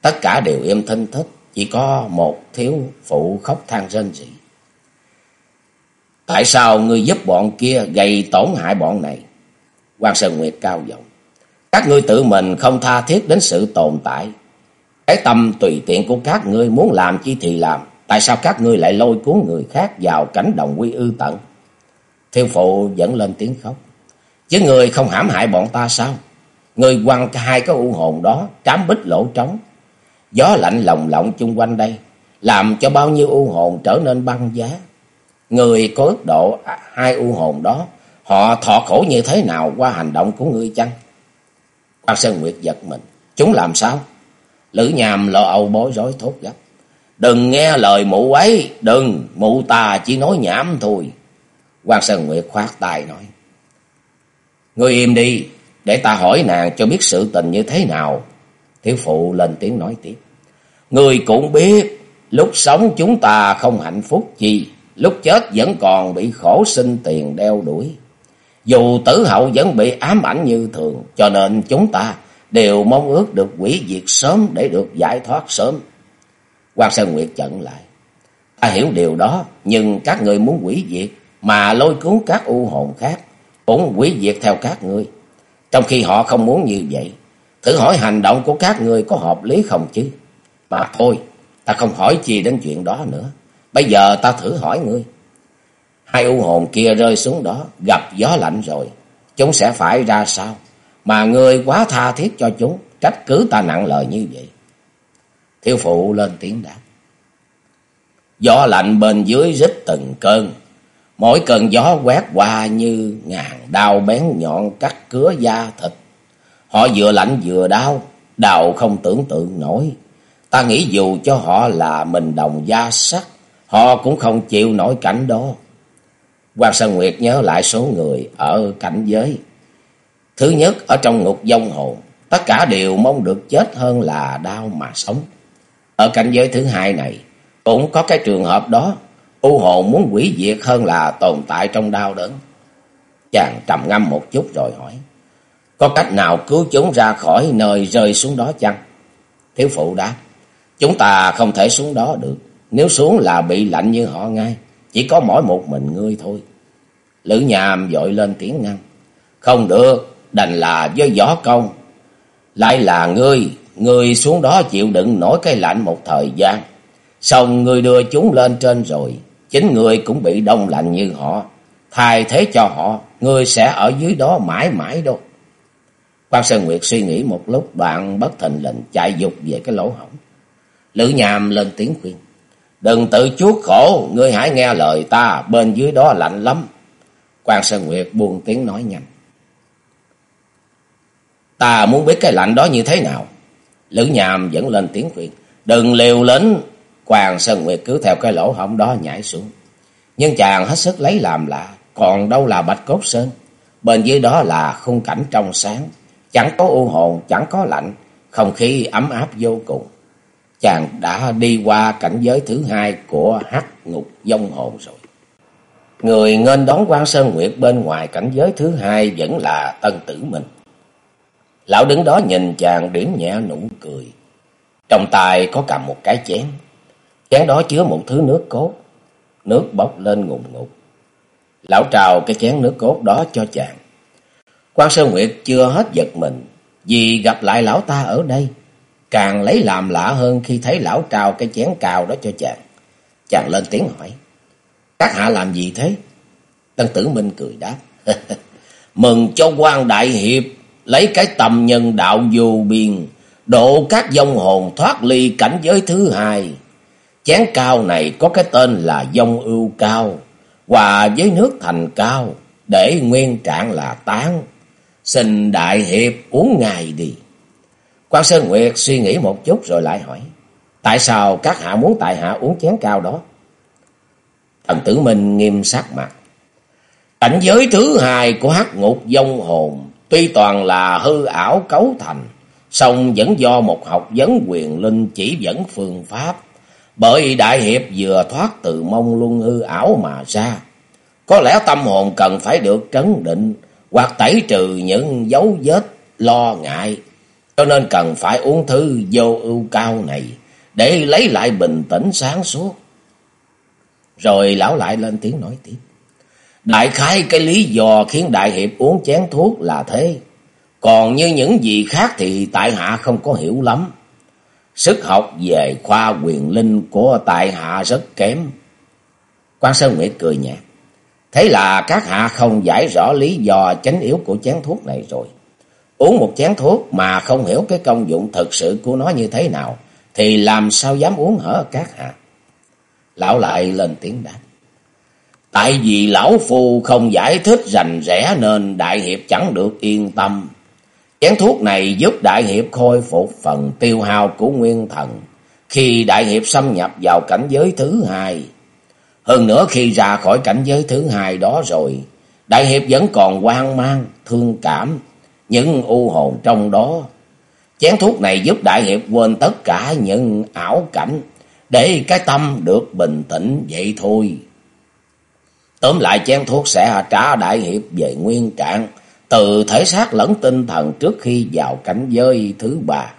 Tất cả đều im thinh thích, chỉ có một thiếu phụ khóc than rên rỉ. Tại sao ngươi giúp bọn kia gây tổn hại bọn này? Quan Sơn Nguyệt cao giọng. Các ngươi tự mình không tha thiết đến sự tồn tại. Cái tâm tùy tiện của các ngươi muốn làm chi thì làm. Tại sao các ngươi lại lôi cuốn người khác vào cảnh đồng quy ư tận? Thiêu phụ vẫn lên tiếng khóc. Chứ người không hãm hại bọn ta sao? Người quăng hai cái u hồn đó, trám bích lỗ trống. Gió lạnh lồng lộng chung quanh đây. Làm cho bao nhiêu u hồn trở nên băng giá. Người có ước độ hai u hồn đó. Họ thọ khổ như thế nào qua hành động của ngươi chăng? Quan Sơn Nguyệt giật mình. Chúng làm sao? Lữ nhàm lo âu bối rối thốt gấp. Đừng nghe lời mụ ấy. Đừng. Mụ ta chỉ nói nhảm thôi. Quan Sơn Nguyệt khoát tay nói. Ngươi im đi. Để ta hỏi nàng cho biết sự tình như thế nào. Thiếu phụ lên tiếng nói tiếp. Ngươi cũng biết. Lúc sống chúng ta không hạnh phúc chi. Lúc chết vẫn còn bị khổ sinh tiền đeo đuổi. Dù tử hậu vẫn bị ám ảnh như thường, cho nên chúng ta đều mong ước được quỷ diệt sớm để được giải thoát sớm. Quan Sơn Nguyệt chận lại. Ta hiểu điều đó, nhưng các người muốn quỷ diệt mà lôi cuốn các u hồn khác, cũng quỷ diệt theo các ngươi. Trong khi họ không muốn như vậy, thử hỏi hành động của các ngươi có hợp lý không chứ? Mà thôi, ta không hỏi chi đến chuyện đó nữa. Bây giờ ta thử hỏi ngươi. Hai u hồn kia rơi xuống đó, gặp gió lạnh rồi. Chúng sẽ phải ra sao? Mà người quá tha thiết cho chúng, trách cứ ta nặng lời như vậy. Thiếu phụ lên tiếng đáp. Gió lạnh bên dưới rít từng cơn. Mỗi cơn gió quét qua như ngàn đau bén nhọn cắt cứa da thịt. Họ vừa lạnh vừa đau, đau không tưởng tượng nổi. Ta nghĩ dù cho họ là mình đồng da sắt, họ cũng không chịu nổi cảnh đó. Quan Sơn Nguyệt nhớ lại số người ở cảnh giới. Thứ nhất, ở trong ngục dông hồn, tất cả đều mong được chết hơn là đau mà sống. Ở cảnh giới thứ hai này, cũng có cái trường hợp đó, u hồn muốn quỷ diệt hơn là tồn tại trong đau đớn. Chàng trầm ngâm một chút rồi hỏi, có cách nào cứu chúng ra khỏi nơi rơi xuống đó chăng? Thiếu phụ đáp, chúng ta không thể xuống đó được, nếu xuống là bị lạnh như họ ngay. Chỉ có mỗi một mình ngươi thôi. Lữ nhàm dội lên tiếng ngăn. Không được, đành là với gió công. Lại là ngươi, ngươi xuống đó chịu đựng nổi cái lạnh một thời gian. Xong ngươi đưa chúng lên trên rồi. Chính ngươi cũng bị đông lạnh như họ. Thay thế cho họ, ngươi sẽ ở dưới đó mãi mãi đâu. Quan Sơn Nguyệt suy nghĩ một lúc, bạn bất thình lệnh chạy dục về cái lỗ hổng. Lữ nhàm lên tiếng khuyên. Đừng tự chuốc khổ, ngươi hãy nghe lời ta, bên dưới đó lạnh lắm. Quan Sơn Nguyệt buông tiếng nói nhanh. Ta muốn biết cái lạnh đó như thế nào. Lữ nhàm vẫn lên tiếng khuyên. Đừng liều lĩnh. Quan Sơn Nguyệt cứ theo cái lỗ hổng đó nhảy xuống. Nhưng chàng hết sức lấy làm lạ. Còn đâu là Bạch Cốt Sơn. Bên dưới đó là khung cảnh trong sáng. Chẳng có u hồn, chẳng có lạnh. Không khí ấm áp vô cùng chàng đã đi qua cảnh giới thứ hai của hắc ngục dông hồn rồi. Người nên đón quan Sơn Nguyệt bên ngoài cảnh giới thứ hai vẫn là Tân Tử mình Lão đứng đó nhìn chàng điểm nhẹ nụ cười. Trong tay có cầm một cái chén. Chén đó chứa một thứ nước cốt. Nước bốc lên ngùng ngục. Lão trào cái chén nước cốt đó cho chàng. Quan Sơn Nguyệt chưa hết giật mình. Vì gặp lại lão ta ở đây. Càng lấy làm lạ hơn khi thấy lão trao cái chén cào đó cho chàng. Chàng lên tiếng hỏi. Các hạ làm gì thế? Tân tử minh cười đáp. Mừng cho quan đại hiệp lấy cái tầm nhân đạo vô biên độ các dông hồn thoát ly cảnh giới thứ hai. Chén cao này có cái tên là dông ưu cao, hòa với nước thành cao, để nguyên trạng là tán. Xin đại hiệp uống ngài đi. Quan Sơn Nguyệt suy nghĩ một chút rồi lại hỏi. Tại sao các hạ muốn tại hạ uống chén cao đó? Thần tử Minh nghiêm sắc mặt. Cảnh giới thứ hai của hắc ngục dông hồn. tuy toàn là hư ảo cấu thành, song vẫn do một học vấn quyền linh chỉ dẫn phương pháp, bởi Đại Hiệp vừa thoát từ mông luân hư ảo mà ra. Có lẽ tâm hồn cần phải được trấn định, hoặc tẩy trừ những dấu vết lo ngại, cho nên cần phải uống thứ vô ưu cao này, để lấy lại bình tĩnh sáng suốt. Rồi lão lại lên tiếng nói tiếp. Đại khái cái lý do khiến Đại Hiệp uống chén thuốc là thế. Còn như những gì khác thì tại hạ không có hiểu lắm. Sức học về khoa quyền linh của tại hạ rất kém. Quan Sơn Nguyệt cười nhạt. Thế là các hạ không giải rõ lý do chánh yếu của chén thuốc này rồi. Uống một chén thuốc mà không hiểu cái công dụng thực sự của nó như thế nào, thì làm sao dám uống hở các hạ? Lão lại lên tiếng đáp. Tại vì lão phu không giải thích rành rẽ nên đại hiệp chẳng được yên tâm. Chén thuốc này giúp đại hiệp khôi phục phần tiêu hao của nguyên thần khi đại hiệp xâm nhập vào cảnh giới thứ hai. Hơn nữa khi ra khỏi cảnh giới thứ hai đó rồi, đại hiệp vẫn còn hoang mang, thương cảm, những u hồn trong đó. Chén thuốc này giúp đại hiệp quên tất cả những ảo cảnh để cái tâm được bình tĩnh vậy thôi. Tóm lại chén thuốc sẽ trả đại hiệp về nguyên trạng, từ thể xác lẫn tinh thần trước khi vào cảnh giới thứ ba.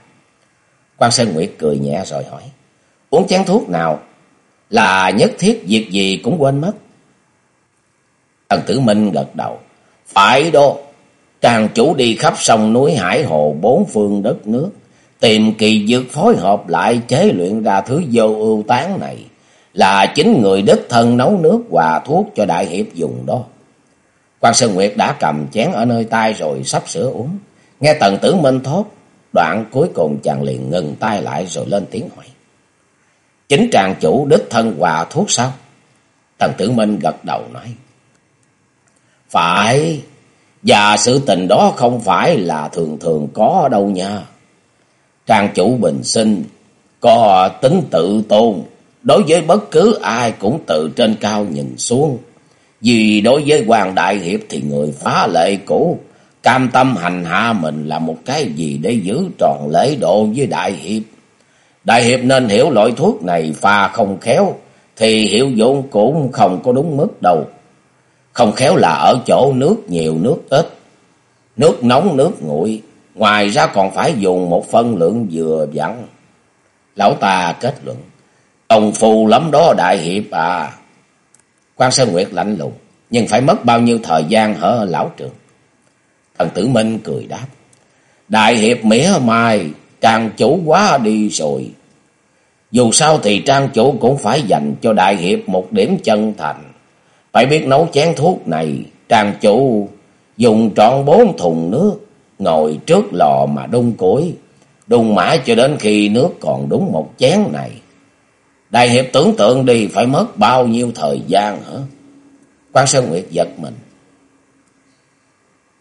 Quan Sơn Nguyệt cười nhẹ rồi hỏi, uống chén thuốc nào là nhất thiết việc gì cũng quên mất. Thần tử Minh gật đầu, phải đó, Càng chủ đi khắp sông núi hải hồ bốn phương đất nước, tìm kỳ dược phối hợp lại chế luyện ra thứ vô ưu tán này là chính người đích thân nấu nước và thuốc cho đại hiệp dùng đó. Quan Sơn Nguyệt đã cầm chén ở nơi tay rồi sắp sửa uống. Nghe Tần Tử Minh thốt, đoạn cuối cùng chàng liền ngừng tay lại rồi lên tiếng hỏi. Chính tràng chủ đích thân hòa thuốc sao? Tần Tử Minh gật đầu nói. Phải, và sự tình đó không phải là thường thường có đâu nha. Trang chủ bình sinh, có tính tự tôn, đối với bất cứ ai cũng từ trên cao nhìn xuống. Vì đối với Hoàng Đại Hiệp thì người phá lệ cũ, cam tâm hành hạ mình là một cái gì để giữ tròn lễ độ với Đại Hiệp. Đại Hiệp nên hiểu loại thuốc này pha không khéo, thì hiệu dụng cũng không có đúng mức đâu. Không khéo là ở chỗ nước nhiều nước ít, nước nóng nước nguội, ngoài ra còn phải dùng một phân lượng vừa vặn. Lão ta kết luận. Công phu lắm đó đại hiệp à. Quan Sơn Nguyệt lạnh lùng, nhưng phải mất bao nhiêu thời gian hở lão trường. Thần tử Minh cười đáp. Đại hiệp mỉa mai, trang chủ quá đi rồi. Dù sao thì trang chủ cũng phải dành cho đại hiệp một điểm chân thành. Phải biết nấu chén thuốc này, trang chủ dùng trọn bốn thùng nước, ngồi trước lò mà đun củi, đun mãi cho đến khi nước còn đúng một chén này. Đại hiệp tưởng tượng đi phải mất bao nhiêu thời gian hả? Quan Sơn Nguyệt giật mình.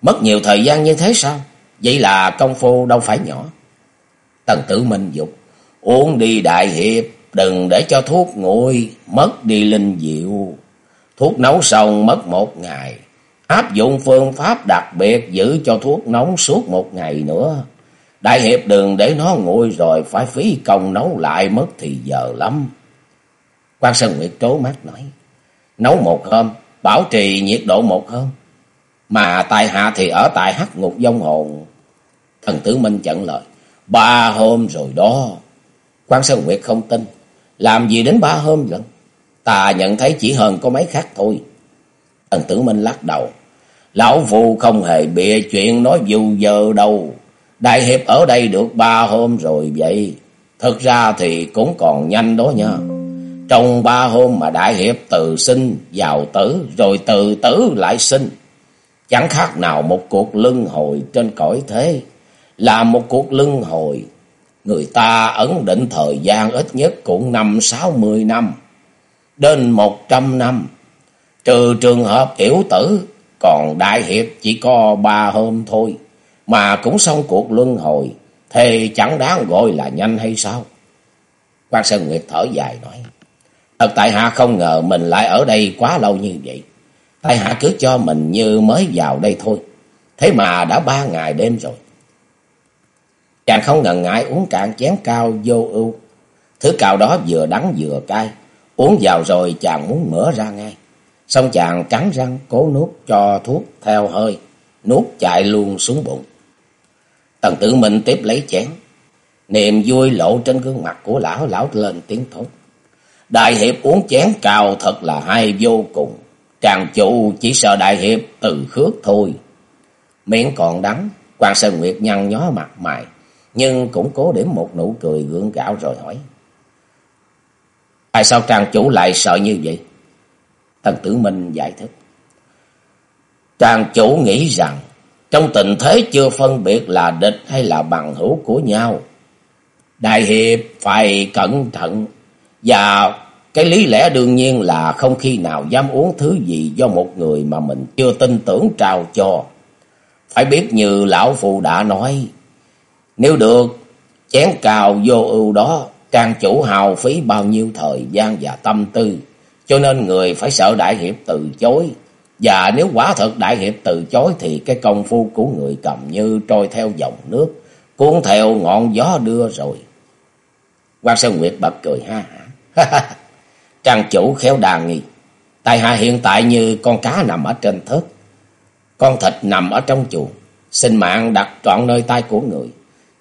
Mất nhiều thời gian như thế sao? Vậy là công phu đâu phải nhỏ. Tần tử minh dục. Uống đi đại hiệp, đừng để cho thuốc nguội, mất đi linh diệu. Thuốc nấu xong mất một ngày. Áp dụng phương pháp đặc biệt giữ cho thuốc nóng suốt một ngày nữa. Đại hiệp đừng để nó nguội rồi phải phí công nấu lại mất thì giờ lắm. Quan Sơn Nguyệt trố mắt nói. Nấu một hôm, bảo trì nhiệt độ một hôm. Mà tại hạ thì ở tại hắc ngục dông hồn. Thần tử Minh chận lời. Ba hôm rồi đó. Quan Sơn Nguyệt không tin. Làm gì đến ba hôm lận. Ta nhận thấy chỉ hơn có mấy khác thôi. Thần tử Minh lắc đầu. Lão Phu không hề bịa chuyện nói dù giờ đâu. Đại hiệp ở đây được ba hôm rồi vậy. Thực ra thì cũng còn nhanh đó nha. Trong ba hôm mà đại hiệp từ sinh vào tử, rồi từ tử lại sinh. Chẳng khác nào một cuộc lưng hồi trên cõi thế. Là một cuộc lưng hồi. Người ta ấn định thời gian ít nhất cũng năm sáu mươi năm. Đến một trăm năm. Trừ trường hợp tiểu tử. Còn đại hiệp chỉ có ba hôm thôi. Mà cũng xong cuộc luân hồi. Thì chẳng đáng gọi là nhanh hay sao? Quan Sơn Nguyệt thở dài nói. Thật tại hạ không ngờ mình lại ở đây quá lâu như vậy. Tại hạ cứ cho mình như mới vào đây thôi. Thế mà đã ba ngày đêm rồi. Chàng không ngần ngại uống cạn chén cao vô ưu. Thứ cao đó vừa đắng vừa cay. Uống vào rồi chàng muốn mở ra ngay. Xong chàng cắn răng cố nuốt cho thuốc theo hơi. Nuốt chạy luôn xuống bụng. Tần tự mình tiếp lấy chén. Niềm vui lộ trên gương mặt của lão, lão lên tiếng thốt. Đại hiệp uống chén cao thật là hay vô cùng. Tràng chủ chỉ sợ đại hiệp từ khước thôi. Miệng còn đắng, quan Sơn Nguyệt nhăn nhó mặt mày, nhưng cũng cố điểm một nụ cười gượng gạo rồi hỏi. Tại sao trang chủ lại sợ như vậy? Tần Tử Minh giải thích. Trang chủ nghĩ rằng, trong tình thế chưa phân biệt là địch hay là bằng hữu của nhau. Đại hiệp phải cẩn thận và cái lý lẽ đương nhiên là không khi nào dám uống thứ gì do một người mà mình chưa tin tưởng trao cho. Phải biết như lão phụ đã nói, nếu được chén cào vô ưu đó, trang chủ hào phí bao nhiêu thời gian và tâm tư, cho nên người phải sợ đại hiệp từ chối. Và nếu quả thật đại hiệp từ chối thì cái công phu của người cầm như trôi theo dòng nước, cuốn theo ngọn gió đưa rồi. Quan Sơn Nguyệt bật cười ha hả. Trang chủ khéo đà nghi. Tại hạ hiện tại như con cá nằm ở trên thớt. Con thịt nằm ở trong chuồng. Sinh mạng đặt trọn nơi tay của người.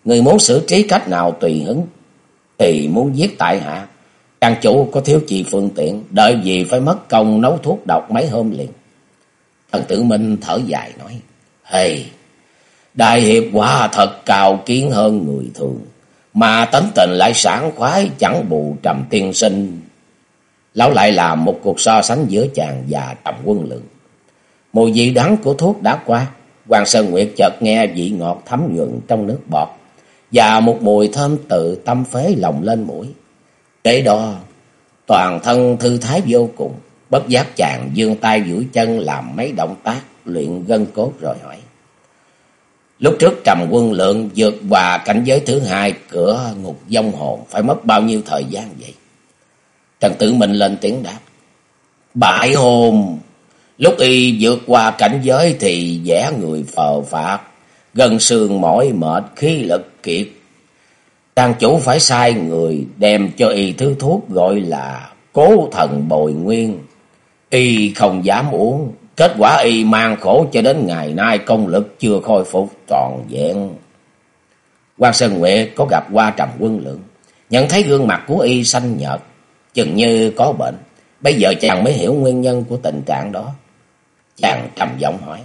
Người muốn xử trí cách nào tùy hứng. Thì muốn giết tại hạ. Trang chủ có thiếu chi phương tiện. Đợi gì phải mất công nấu thuốc độc mấy hôm liền. Thần tử Minh thở dài nói. Hey, đại hiệp quả thật cao kiến hơn người thường. Mà tánh tình lại sảng khoái chẳng bù trầm tiên sinh. Lão lại làm một cuộc so sánh giữa chàng và trầm quân lượng. Mùi vị đắng của thuốc đã qua. Hoàng Sơn Nguyệt chợt nghe vị ngọt thấm nhuận trong nước bọt. Và một mùi thơm tự tâm phế lòng lên mũi. Để đó, toàn thân thư thái vô cùng. Bất giác chàng dương tay duỗi chân làm mấy động tác luyện gân cốt rồi hỏi. Lúc trước trầm quân lượng vượt qua cảnh giới thứ hai cửa ngục dông hồn phải mất bao nhiêu thời gian vậy? Trần Tử Minh lên tiếng đáp. Bại hồn, lúc y vượt qua cảnh giới thì vẽ người phờ phạt, gần sườn mỏi mệt khí lực kiệt. Trang chủ phải sai người đem cho y thứ thuốc gọi là cố thần bồi nguyên. Y không dám uống, Kết quả y mang khổ cho đến ngày nay công lực chưa khôi phục toàn vẹn. quan Sơn Nguyệt có gặp qua trầm quân lượng, nhận thấy gương mặt của y xanh nhợt, chừng như có bệnh. Bây giờ chàng mới hiểu nguyên nhân của tình trạng đó. Chàng trầm giọng hỏi,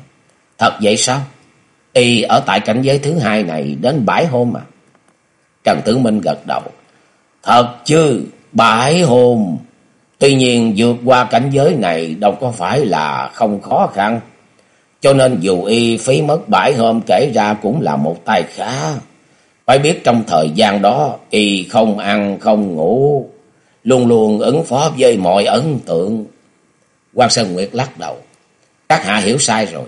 thật vậy sao? Y ở tại cảnh giới thứ hai này đến bãi hôm mà. Trần Tử Minh gật đầu, thật chứ, bãi hôm... Tuy nhiên vượt qua cảnh giới này đâu có phải là không khó khăn. Cho nên dù y phí mất bãi hôm kể ra cũng là một tài khá. Phải biết trong thời gian đó y không ăn không ngủ. Luôn luôn ứng phó với mọi ấn tượng. Quang Sơn Nguyệt lắc đầu. Các hạ hiểu sai rồi.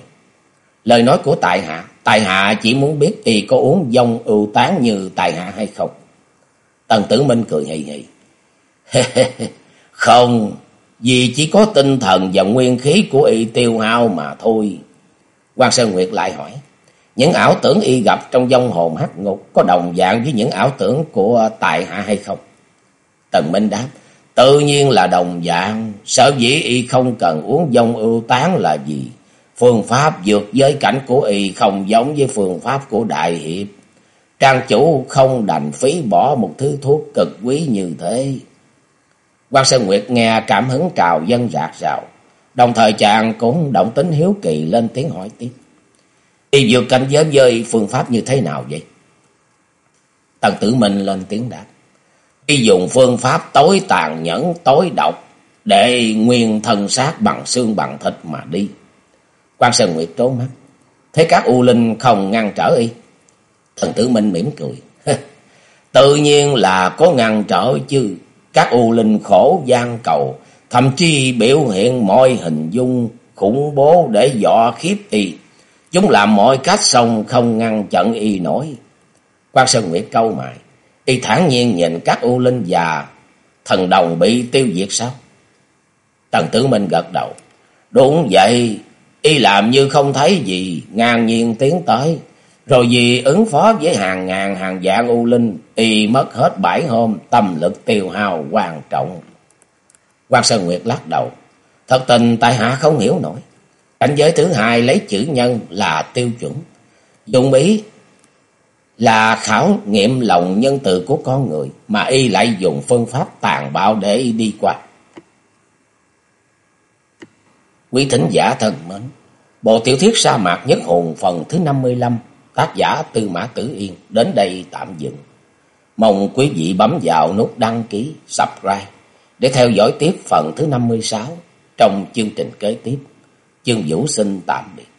Lời nói của tại hạ. Tài hạ chỉ muốn biết y có uống dông ưu tán như tài hạ hay không. Tần tử minh cười hì hì. Không, vì chỉ có tinh thần và nguyên khí của y tiêu hao mà thôi. Quan Sơn Nguyệt lại hỏi, những ảo tưởng y gặp trong dông hồn hắc ngục có đồng dạng với những ảo tưởng của tài hạ hay không? Tần Minh đáp, tự nhiên là đồng dạng, sở dĩ y không cần uống dông ưu tán là gì? Phương pháp vượt giới cảnh của y không giống với phương pháp của đại hiệp. Trang chủ không đành phí bỏ một thứ thuốc cực quý như thế. Quan Sơn Nguyệt nghe cảm hứng trào dân rạc rào. Đồng thời chàng cũng động tính hiếu kỳ lên tiếng hỏi tiếp. Y vượt cảnh giới với phương pháp như thế nào vậy? Tần tử minh lên tiếng đáp. Y dùng phương pháp tối tàn nhẫn, tối độc để nguyên thân xác bằng xương bằng thịt mà đi. Quan Sơn Nguyệt trốn mắt. Thế các U Linh không ngăn trở y. Thần tử minh mỉm cười. Tự nhiên là có ngăn trở chứ. Các u linh khổ gian cầu, thậm chí biểu hiện mọi hình dung khủng bố để dọa khiếp y. Chúng làm mọi cách xong không ngăn chặn y nổi. Quan Sơn Nguyệt câu mày, y thản nhiên nhìn các u linh già, thần đồng bị tiêu diệt sao? Tần Tử Minh gật đầu, đúng vậy, Y làm như không thấy gì, ngang nhiên tiến tới. Rồi vì ứng phó với hàng ngàn hàng vạn u linh, y mất hết bảy hôm, tâm lực tiêu hao quan trọng. Quan Sơn Nguyệt lắc đầu. Thật tình tại hạ không hiểu nổi. Cảnh giới thứ hai lấy chữ nhân là tiêu chuẩn. Dùng ý là khảo nghiệm lòng nhân từ của con người, mà y lại dùng phương pháp tàn bạo để y đi qua. Quý thính giả thân mến, bộ tiểu thuyết sa mạc nhất hồn phần thứ 55, tác giả Tư Mã Tử Yên đến đây tạm dừng. Mong quý vị bấm vào nút đăng ký, subscribe để theo dõi tiếp phần thứ 56 trong chương trình kế tiếp. Chương Vũ xin tạm biệt.